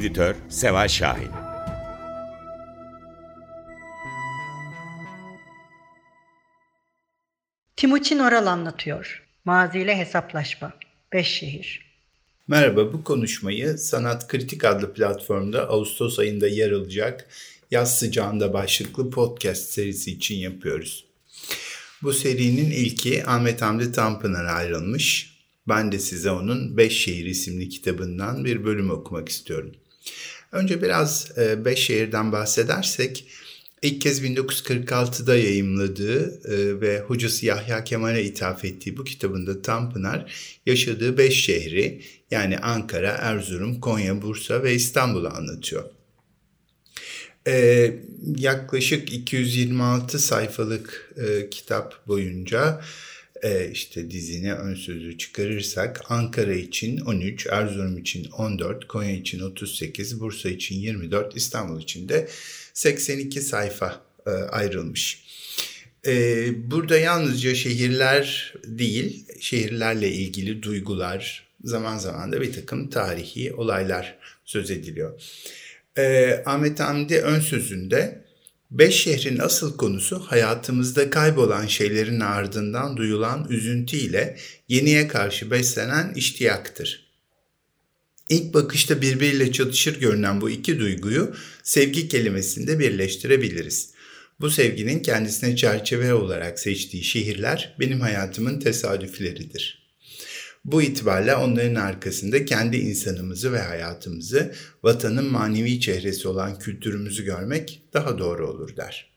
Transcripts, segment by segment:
Editör Seval Şahin Timuçin Oral anlatıyor. Maziyle hesaplaşma. Beş şehir. Merhaba, bu konuşmayı Sanat Kritik adlı platformda Ağustos ayında yer alacak Yaz Sıcağında başlıklı podcast serisi için yapıyoruz. Bu serinin ilki Ahmet Hamdi Tanpınar'a ayrılmış. Ben de size onun Beş Şehir isimli kitabından bir bölüm okumak istiyorum. Önce biraz e, Beş Şehir'den bahsedersek, ilk kez 1946'da yayımladığı e, ve hocası Yahya Kemal'e ithaf ettiği bu kitabında Tanpınar yaşadığı beş şehri yani Ankara, Erzurum, Konya, Bursa ve İstanbul'u anlatıyor. Ee, yaklaşık 226 sayfalık e, kitap boyunca e, işte dizine ön sözü çıkarırsak Ankara için 13, Erzurum için 14, Konya için 38, Bursa için 24, İstanbul için de 82 sayfa e, ayrılmış. E, burada yalnızca şehirler değil, şehirlerle ilgili duygular, zaman zaman da bir takım tarihi olaylar söz ediliyor. E, Ahmet Hamdi ön sözünde Beş şehrin asıl konusu hayatımızda kaybolan şeylerin ardından duyulan üzüntü ile yeniye karşı beslenen iştiyaktır. İlk bakışta birbiriyle çatışır görünen bu iki duyguyu sevgi kelimesinde birleştirebiliriz. Bu sevginin kendisine çerçeve olarak seçtiği şehirler benim hayatımın tesadüfleridir. Bu itibarla onların arkasında kendi insanımızı ve hayatımızı, vatanın manevi çehresi olan kültürümüzü görmek daha doğru olur der.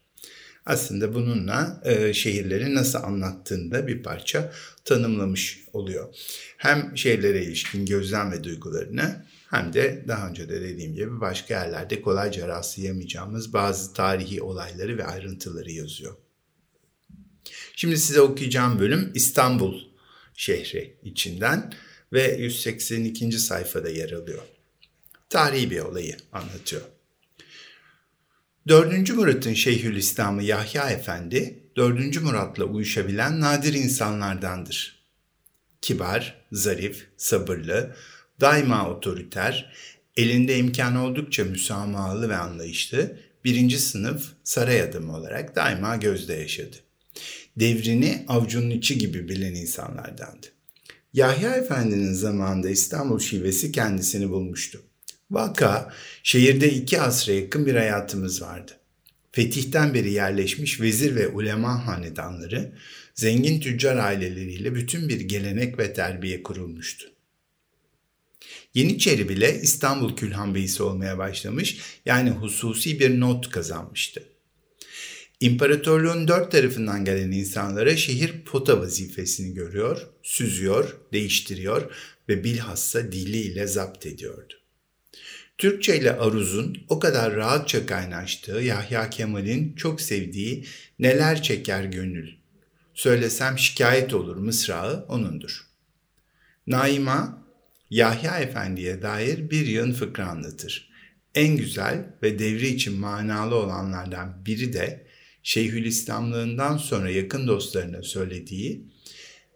Aslında bununla e, şehirleri nasıl anlattığını da bir parça tanımlamış oluyor. Hem şehirlere ilişkin gözlem ve duygularını hem de daha önce de dediğim gibi başka yerlerde kolayca rastlayamayacağımız bazı tarihi olayları ve ayrıntıları yazıyor. Şimdi size okuyacağım bölüm İstanbul şehri içinden ve 182. sayfada yer alıyor. Tarihi bir olayı anlatıyor. 4. Murat'ın Şeyhülislam'ı Yahya Efendi, 4. Murat'la uyuşabilen nadir insanlardandır. Kibar, zarif, sabırlı, daima otoriter, elinde imkan oldukça müsamahalı ve anlayışlı, birinci sınıf saray adamı olarak daima gözde yaşadı devrini avucunun içi gibi bilen insanlardandı. Yahya Efendi'nin zamanında İstanbul şivesi kendisini bulmuştu. Vaka, şehirde iki asra yakın bir hayatımız vardı. Fetihten beri yerleşmiş vezir ve ulema hanedanları, zengin tüccar aileleriyle bütün bir gelenek ve terbiye kurulmuştu. Yeniçeri bile İstanbul Külhan olmaya başlamış, yani hususi bir not kazanmıştı. İmparatorluğun dört tarafından gelen insanlara şehir pota vazifesini görüyor, süzüyor, değiştiriyor ve bilhassa diliyle zapt ediyordu. Türkçe ile Aruz'un o kadar rahatça kaynaştığı Yahya Kemal'in çok sevdiği Neler Çeker Gönül, söylesem şikayet olur mısrağı onundur. Naima, Yahya Efendi'ye dair bir yığın fıkra anlatır. En güzel ve devri için manalı olanlardan biri de Şeyhülislamlığından sonra yakın dostlarına söylediği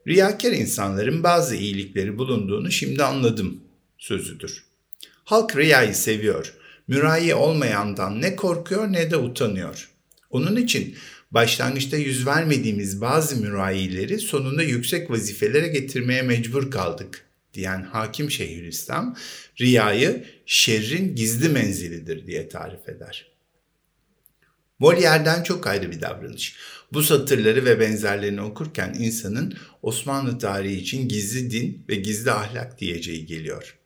riyakar insanların bazı iyilikleri bulunduğunu şimdi anladım sözüdür. Halk riyayı seviyor. Mürahi olmayandan ne korkuyor ne de utanıyor. Onun için başlangıçta yüz vermediğimiz bazı mürahileri sonunda yüksek vazifelere getirmeye mecbur kaldık diyen hakim Şeyhülislam, riyayı şerrin gizli menzilidir diye tarif eder. Molière'den çok ayrı bir davranış. Bu satırları ve benzerlerini okurken insanın Osmanlı tarihi için gizli din ve gizli ahlak diyeceği geliyor.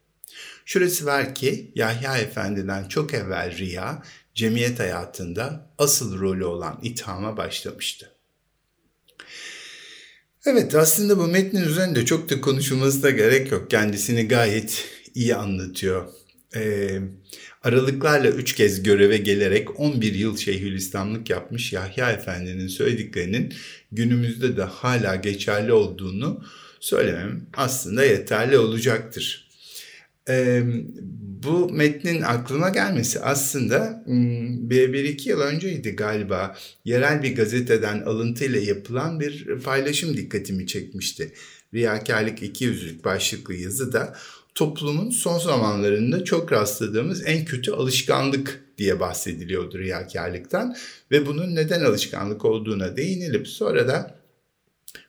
Şurası var ki Yahya Efendi'den çok evvel Riya, cemiyet hayatında asıl rolü olan ithama başlamıştı. Evet aslında bu metnin üzerinde çok da konuşulması da gerek yok. Kendisini gayet iyi anlatıyor. Ee, aralıklarla üç kez göreve gelerek 11 yıl Şeyhülislamlık yapmış Yahya Efendi'nin söylediklerinin günümüzde de hala geçerli olduğunu söylemem aslında yeterli olacaktır. Ee, bu metnin aklıma gelmesi aslında hmm, bir, bir iki yıl önceydi galiba yerel bir gazeteden alıntıyla yapılan bir paylaşım dikkatimi çekmişti. Riyakarlık iki yüzlük başlıklı yazıda toplumun son zamanlarında çok rastladığımız en kötü alışkanlık diye bahsediliyordu riyakarlıktan ve bunun neden alışkanlık olduğuna değinilip sonra da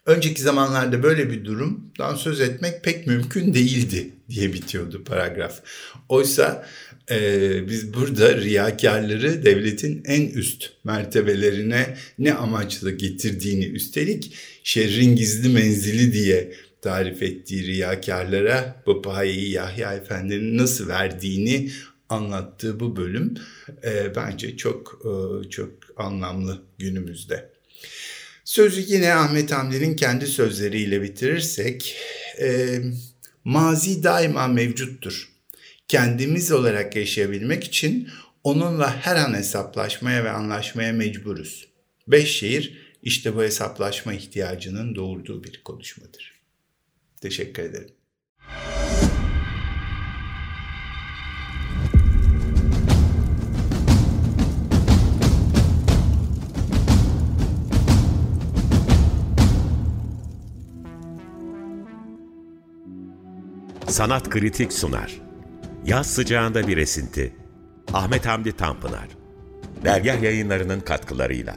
önceki zamanlarda böyle bir durumdan söz etmek pek mümkün değildi diye bitiyordu paragraf. Oysa e, biz burada riyakarları devletin en üst mertebelerine ne amaçla getirdiğini üstelik şerrin gizli menzili diye tarif ettiği riyakarlara bu payeyi Yahya Efendi'nin nasıl verdiğini anlattığı bu bölüm e, bence çok e, çok anlamlı günümüzde. Sözü yine Ahmet Hamdi'nin kendi sözleriyle bitirirsek, e, mazi daima mevcuttur. Kendimiz olarak yaşayabilmek için onunla her an hesaplaşmaya ve anlaşmaya mecburuz. Beş şehir işte bu hesaplaşma ihtiyacının doğurduğu bir konuşmadır. Teşekkür ederim. Sanat Kritik sunar. Yaz sıcağında bir esinti. Ahmet Hamdi Tanpınar. Dergah yayınlarının katkılarıyla.